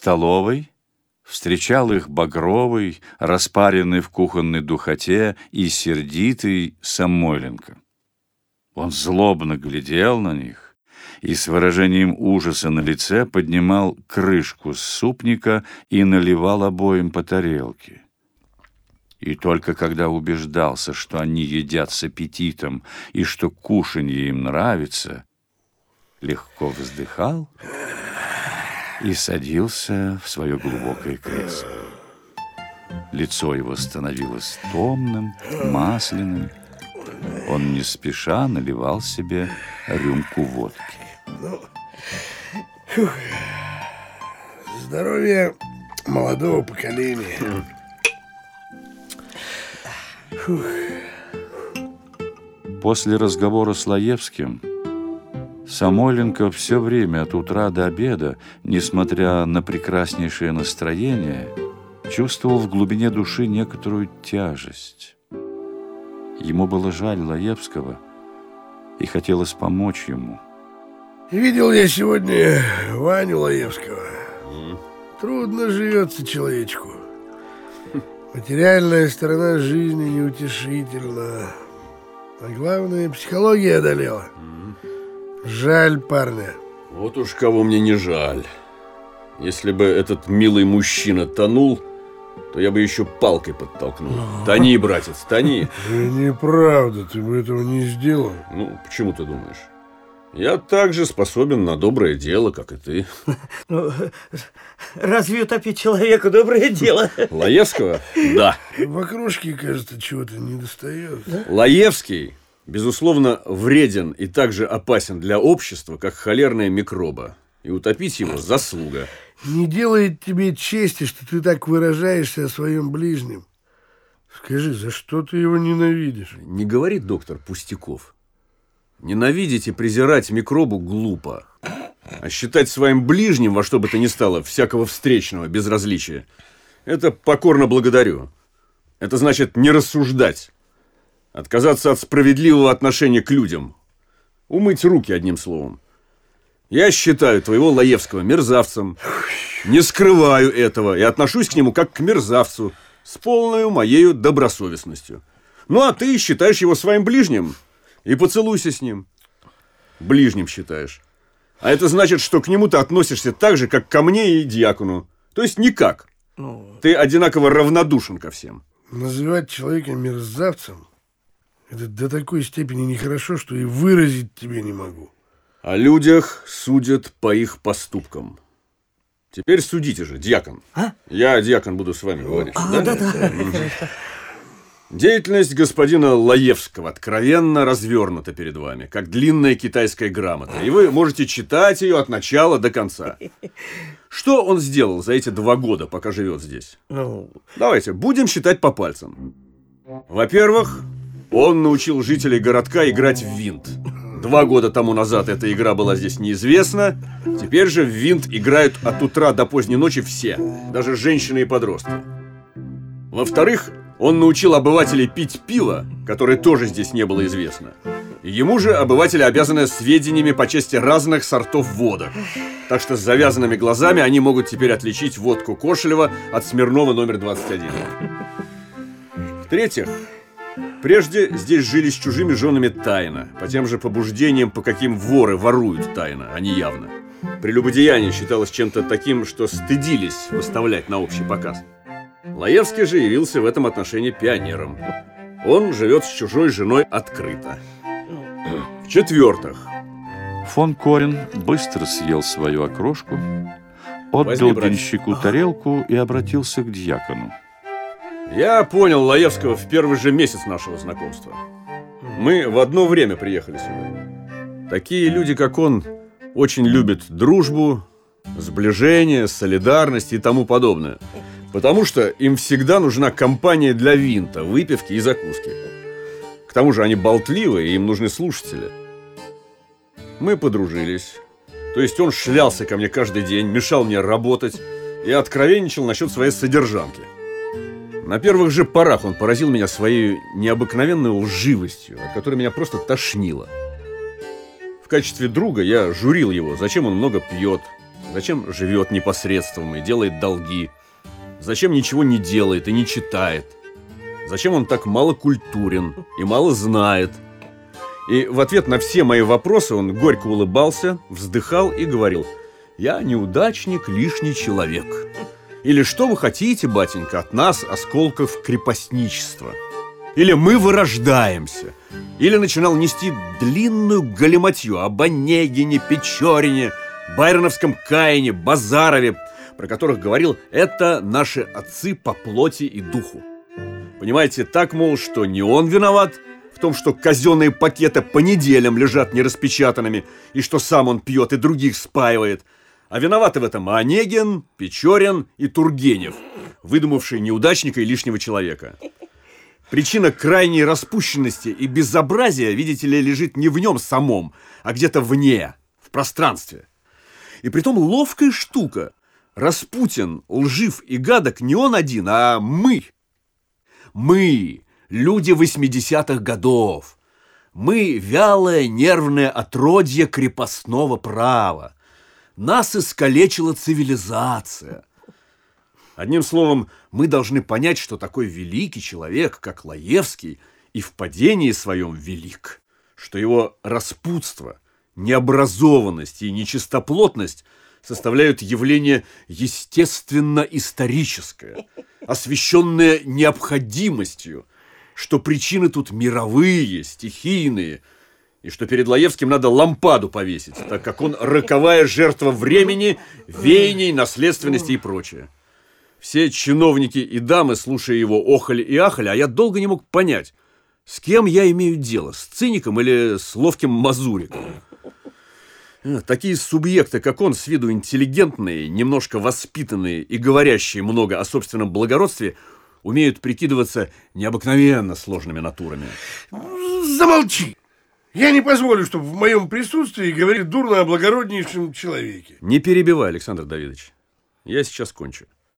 столовой встречал их багровый, распаренный в кухонной духоте и сердитый Самойленко. Он злобно глядел на них и с выражением ужаса на лице поднимал крышку с супника и наливал обоим по тарелке. И только когда убеждался, что они едят с аппетитом и что кушанье им нравится, легко вздыхал и садился в свое глубокое кресло. Лицо его становилось томным, масляным. Он не спеша наливал себе рюмку водки. Ну, фух. Здоровье молодого поколения. Фух. После разговора с Лаевским Самойленко все время от утра до обеда, несмотря на прекраснейшее настроение, чувствовал в глубине души некоторую тяжесть. Ему было жаль Лаевского, и хотелось помочь ему. Видел я сегодня Ваню Лаевского. Трудно живется человечку. Материальная сторона жизни неутешительна. А главное, психология одолела. Жаль парня. Вот уж кого мне не жаль. Если бы этот милый мужчина тонул, то я бы еще палкой подтолкнул. Тони, братец, тони. Неправда, ты бы этого не сделал. Ну, почему ты думаешь? Я также способен на доброе дело, как и ты. Ну, разве утопить человека доброе дело? Лаевского? Да. В окружке, кажется, чего-то не достает. Лаевский безусловно, вреден и также опасен для общества, как холерная микроба. И утопить его – заслуга. Не делает тебе чести, что ты так выражаешься о своем ближнем. Скажи, за что ты его ненавидишь? Не говорит доктор Пустяков. Ненавидеть и презирать микробу глупо. А считать своим ближним во что бы то ни стало всякого встречного безразличия – это покорно благодарю. Это значит не рассуждать. Отказаться от справедливого отношения к людям. Умыть руки, одним словом. Я считаю твоего Лаевского мерзавцем. Не скрываю этого и отношусь к нему как к мерзавцу с полной моею добросовестностью. Ну, а ты считаешь его своим ближним и поцелуйся с ним. Ближним считаешь. А это значит, что к нему ты относишься так же, как ко мне и дьякону. То есть никак. Ну... Ты одинаково равнодушен ко всем. Называть человека мерзавцем это до такой степени нехорошо, что и выразить тебе не могу. О людях судят по их поступкам. Теперь судите же, дьякон. А? Я, дьякон, буду с вами говорить. А, да, да. да. Деятельность господина Лаевского откровенно развернута перед вами, как длинная китайская грамота, и вы можете читать ее от начала до конца. Что он сделал за эти два года, пока живет здесь? Ну... Давайте, будем считать по пальцам. Во-первых, он научил жителей городка играть в винт. Два года тому назад эта игра была здесь неизвестна. Теперь же в винт играют от утра до поздней ночи все, даже женщины и подростки. Во-вторых, он научил обывателей пить пиво, которое тоже здесь не было известно. Ему же обыватели обязаны сведениями по части разных сортов водок. Так что с завязанными глазами они могут теперь отличить водку Кошелева от Смирнова номер 21. В-третьих, Прежде здесь жили с чужими женами тайно, по тем же побуждениям, по каким воры воруют тайно, а не явно. Прелюбодеяние считалось чем-то таким, что стыдились выставлять на общий показ. Лаевский же явился в этом отношении пионером. Он живет с чужой женой открыто. В-четвертых. Фон Корин быстро съел свою окрошку, отдал денщику тарелку и обратился к дьякону. Я понял Лаевского в первый же месяц нашего знакомства. Мы в одно время приехали сюда. Такие люди, как он, очень любят дружбу, сближение, солидарность и тому подобное. Потому что им всегда нужна компания для винта, выпивки и закуски. К тому же они болтливые, и им нужны слушатели. Мы подружились. То есть он шлялся ко мне каждый день, мешал мне работать и откровенничал насчет своей содержанки – на первых же порах он поразил меня своей необыкновенной лживостью, от которой меня просто тошнило. В качестве друга я журил его, зачем он много пьет, Зачем живет непосредством и делает долги? Зачем ничего не делает и не читает? Зачем он так мало культурен и мало знает? И в ответ на все мои вопросы он горько улыбался, вздыхал и говорил «Я неудачник, лишний человек». Или что вы хотите, батенька, от нас, осколков крепостничества? Или мы вырождаемся? Или начинал нести длинную галиматью об Онегине, Печорине, Байроновском Каине, Базарове, про которых говорил «это наши отцы по плоти и духу». Понимаете, так, мол, что не он виноват в том, что казенные пакеты по неделям лежат нераспечатанными, и что сам он пьет и других спаивает – а виноваты в этом Онегин, Печорин и Тургенев, выдумавшие неудачника и лишнего человека. Причина крайней распущенности и безобразия, видите ли, лежит не в нем самом, а где-то вне, в пространстве. И притом ловкая штука. Распутин, лжив и гадок не он один, а мы. Мы, люди 80-х годов. Мы вялое нервное отродье крепостного права. Нас искалечила цивилизация. Одним словом, мы должны понять, что такой великий человек, как Лаевский, и в падении своем велик, что его распутство, необразованность и нечистоплотность составляют явление естественно-историческое, освещенное необходимостью, что причины тут мировые, стихийные – и что перед Лаевским надо лампаду повесить, так как он роковая жертва времени, веяний, наследственности и прочее. Все чиновники и дамы, слушая его, охали и ахали, а я долго не мог понять, с кем я имею дело, с циником или с ловким мазуриком. Э, такие субъекты, как он, с виду интеллигентные, немножко воспитанные и говорящие много о собственном благородстве, умеют прикидываться необыкновенно сложными натурами. Замолчи! Я не позволю, чтобы в моем присутствии говорили дурно о благороднейшем человеке. Не перебивай, Александр Давидович. Я сейчас кончу.